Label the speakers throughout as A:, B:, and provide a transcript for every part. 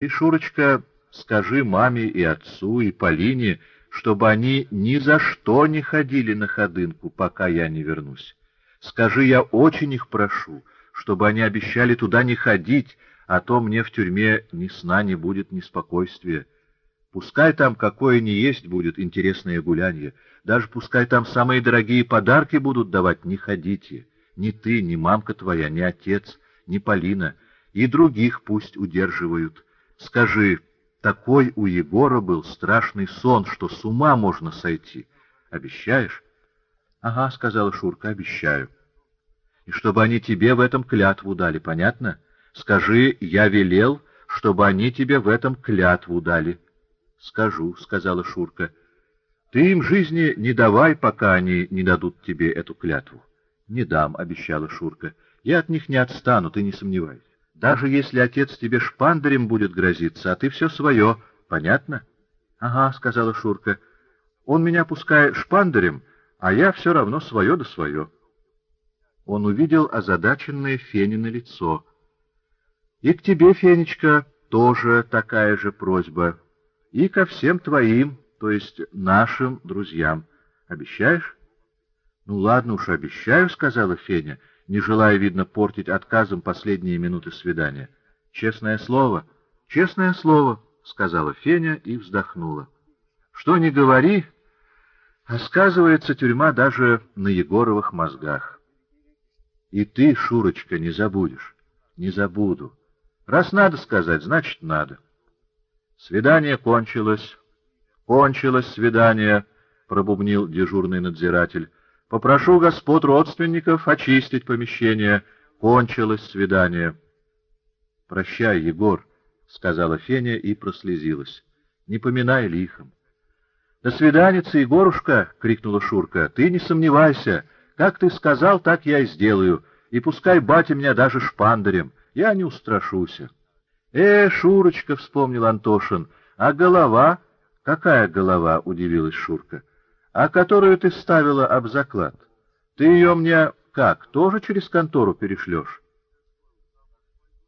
A: Ты, Шурочка, скажи маме и отцу, и Полине, чтобы они ни за что не ходили на ходынку, пока я не вернусь. Скажи, я очень их прошу, чтобы они обещали туда не ходить, а то мне в тюрьме ни сна не будет, ни спокойствия. Пускай там какое ни есть будет интересное гулянье, даже пускай там самые дорогие подарки будут давать, не ходите. Ни ты, ни мамка твоя, ни отец, ни Полина, и других пусть удерживают. Скажи, такой у Егора был страшный сон, что с ума можно сойти. Обещаешь? — Ага, — сказала Шурка, — обещаю. И чтобы они тебе в этом клятву дали, понятно? Скажи, я велел, чтобы они тебе в этом клятву дали. — Скажу, — сказала Шурка. — Ты им жизни не давай, пока они не дадут тебе эту клятву. — Не дам, — обещала Шурка. — Я от них не отстану, ты не сомневайся. Даже если отец тебе шпандарем будет грозиться, а ты все свое, понятно? — Ага, — сказала Шурка, — он меня пускай шпандарем, а я все равно свое да свое. Он увидел озадаченное Фенино лицо. — И к тебе, Фенечка, тоже такая же просьба. И ко всем твоим, то есть нашим друзьям. Обещаешь? — Ну ладно уж, обещаю, — сказала Феня, — не желая, видно, портить отказом последние минуты свидания. «Честное слово, честное слово», — сказала Феня и вздохнула. «Что ни говори, а сказывается тюрьма даже на Егоровых мозгах. И ты, Шурочка, не забудешь. Не забуду. Раз надо сказать, значит надо. Свидание кончилось. Кончилось свидание, — пробубнил дежурный надзиратель. Попрошу господ родственников очистить помещение. Кончилось свидание. — Прощай, Егор, — сказала Феня и прослезилась. — Не поминай лихом. — До свиданица, Егорушка! — крикнула Шурка. — Ты не сомневайся. Как ты сказал, так я и сделаю. И пускай батя меня даже шпандарем. Я не устрашуся. — Э, Шурочка, — вспомнил Антошин, — а голова? — Какая голова? — удивилась Шурка. А которую ты ставила об заклад, ты ее мне как, тоже через контору перешлешь?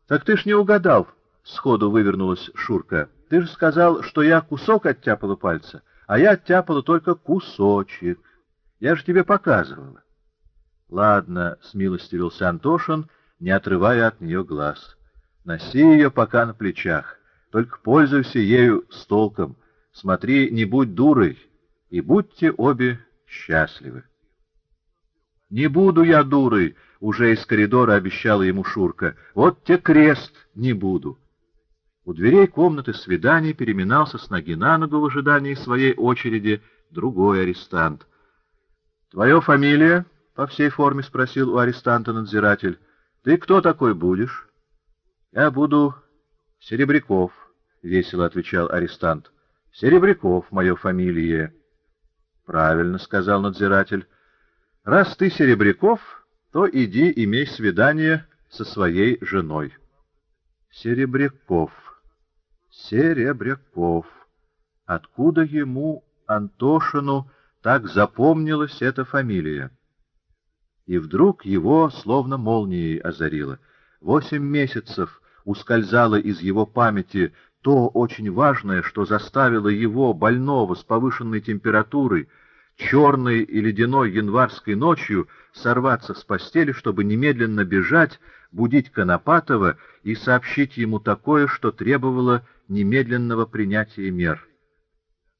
A: Так ты ж не угадал, — сходу вывернулась Шурка. Ты же сказал, что я кусок оттяпала пальца, а я оттяпала только кусочек. Я же тебе показывала. Ладно, — смилостивился Антошин, не отрывая от нее глаз. Носи ее пока на плечах, только пользуйся ею с толком. Смотри, не будь дурой, и будьте обе счастливы. «Не буду я дурой», — уже из коридора обещала ему Шурка. «Вот те крест, не буду». У дверей комнаты свиданий переминался с ноги на ногу в ожидании своей очереди другой арестант. «Твоя фамилия?» — по всей форме спросил у арестанта надзиратель. «Ты кто такой будешь?» «Я буду Серебряков», — весело отвечал арестант. «Серебряков, мое фамилия». Правильно, — сказал надзиратель. — Раз ты Серебряков, то иди имей свидание со своей женой. Серебряков. Серебряков. Откуда ему, Антошину, так запомнилась эта фамилия? И вдруг его словно молнией озарило. Восемь месяцев ускользало из его памяти то очень важное, что заставило его, больного, с повышенной температурой, черной и ледяной январской ночью сорваться с постели, чтобы немедленно бежать, будить Конопатова и сообщить ему такое, что требовало немедленного принятия мер.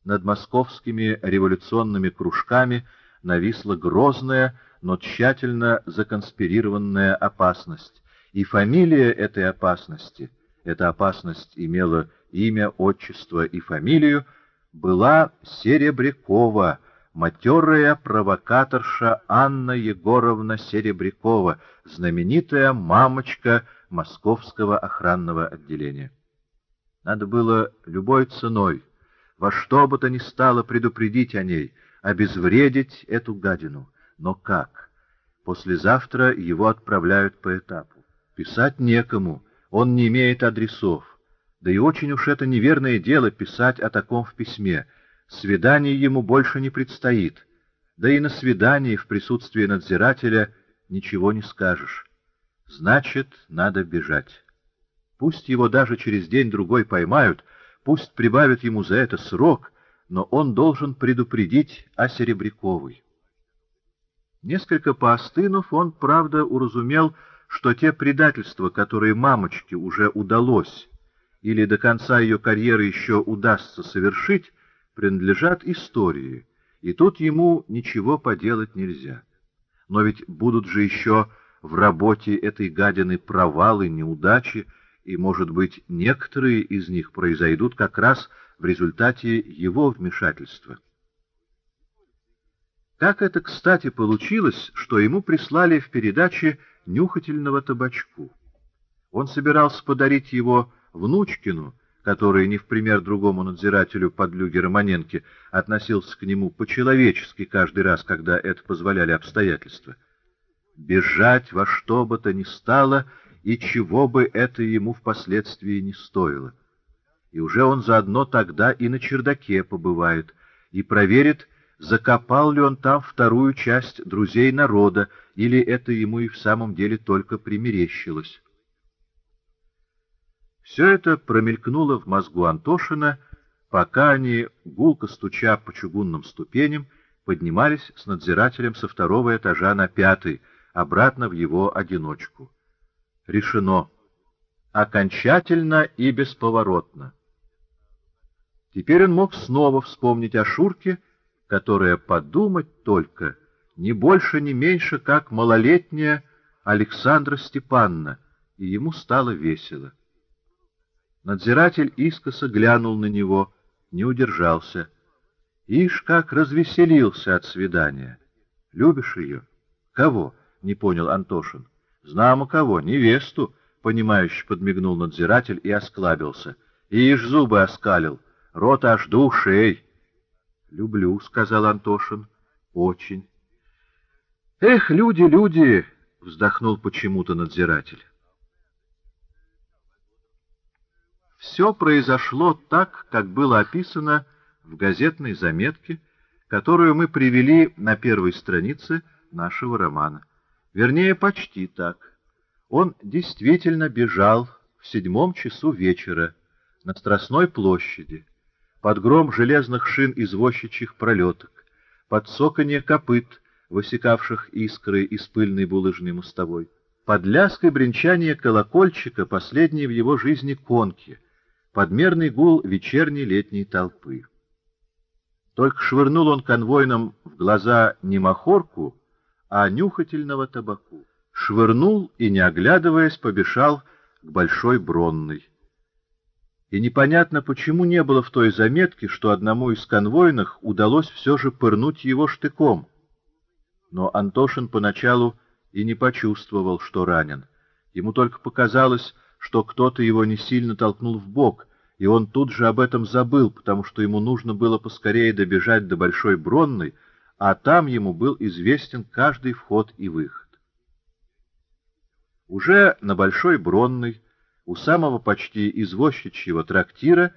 A: Над московскими революционными кружками нависла грозная, но тщательно законспирированная опасность, и фамилия этой опасности, эта опасность имела имя, отчество и фамилию, была Серебрякова, матерая провокаторша Анна Егоровна Серебрякова, знаменитая мамочка Московского охранного отделения. Надо было любой ценой, во что бы то ни стало предупредить о ней, обезвредить эту гадину. Но как? Послезавтра его отправляют по этапу. Писать некому, он не имеет адресов. Да и очень уж это неверное дело писать о таком в письме — Свидание ему больше не предстоит, да и на свидании в присутствии надзирателя ничего не скажешь. Значит, надо бежать. Пусть его даже через день-другой поймают, пусть прибавят ему за это срок, но он должен предупредить о Серебряковой. Несколько поостынув, он, правда, уразумел, что те предательства, которые мамочке уже удалось, или до конца ее карьеры еще удастся совершить, принадлежат истории, и тут ему ничего поделать нельзя. Но ведь будут же еще в работе этой гадины провалы, неудачи, и, может быть, некоторые из них произойдут как раз в результате его вмешательства. Как это, кстати, получилось, что ему прислали в передаче нюхательного табачку? Он собирался подарить его внучкину, который, не в пример другому надзирателю подлюги Романенки, относился к нему по-человечески каждый раз, когда это позволяли обстоятельства. Бежать во что бы то ни стало, и чего бы это ему впоследствии не стоило. И уже он заодно тогда и на чердаке побывает, и проверит, закопал ли он там вторую часть друзей народа, или это ему и в самом деле только примерещилось. Все это промелькнуло в мозгу Антошина, пока они, гулко стуча по чугунным ступеням, поднимались с надзирателем со второго этажа на пятый, обратно в его одиночку. Решено. Окончательно и бесповоротно. Теперь он мог снова вспомнить о Шурке, которая, подумать только, не больше, не меньше, как малолетняя Александра Степанна, и ему стало весело. Надзиратель искоса глянул на него, не удержался. Ишь, как развеселился от свидания. Любишь ее? Кого? — не понял Антошин. Знамо кого, невесту, — понимающе подмигнул надзиратель и осклабился. Ишь, зубы оскалил, рот аж до ушей. — Люблю, — сказал Антошин. — Очень. — Эх, люди, люди! — вздохнул почему-то надзиратель. Все произошло так, как было описано в газетной заметке, которую мы привели на первой странице нашего романа. Вернее, почти так. Он действительно бежал в седьмом часу вечера на Страстной площади, под гром железных шин извозчичьих пролеток, под соканье копыт, высекавших искры из пыльной булыжной мостовой, под ляской бренчания колокольчика, последней в его жизни конки, подмерный гул вечерней летней толпы. Только швырнул он конвойным в глаза не махорку, а нюхательного табаку. Швырнул и, не оглядываясь, побежал к Большой Бронной и непонятно, почему не было в той заметке, что одному из конвойных удалось все же пырнуть его штыком. Но Антошин поначалу и не почувствовал, что ранен. Ему только показалось, что кто-то его не сильно толкнул в бок, и он тут же об этом забыл, потому что ему нужно было поскорее добежать до Большой Бронной, а там ему был известен каждый вход и выход. Уже на Большой Бронной у самого почти извозчичьего трактира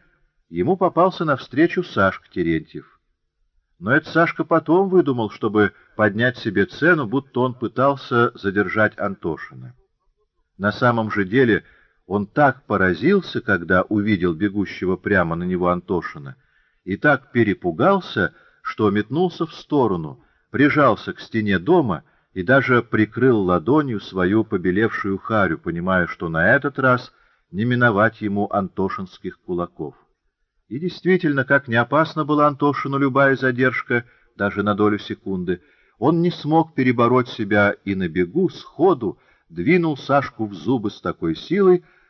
A: ему попался навстречу Сашка Терентьев. Но это Сашка потом выдумал, чтобы поднять себе цену, будто он пытался задержать Антошина. На самом же деле он так поразился, когда увидел бегущего прямо на него Антошина, и так перепугался, что метнулся в сторону, прижался к стене дома и даже прикрыл ладонью свою побелевшую харю, понимая, что на этот раз — не миновать ему антошинских кулаков. И действительно, как не опасна была Антошину любая задержка, даже на долю секунды, он не смог перебороть себя и на бегу, сходу, двинул Сашку в зубы с такой силой,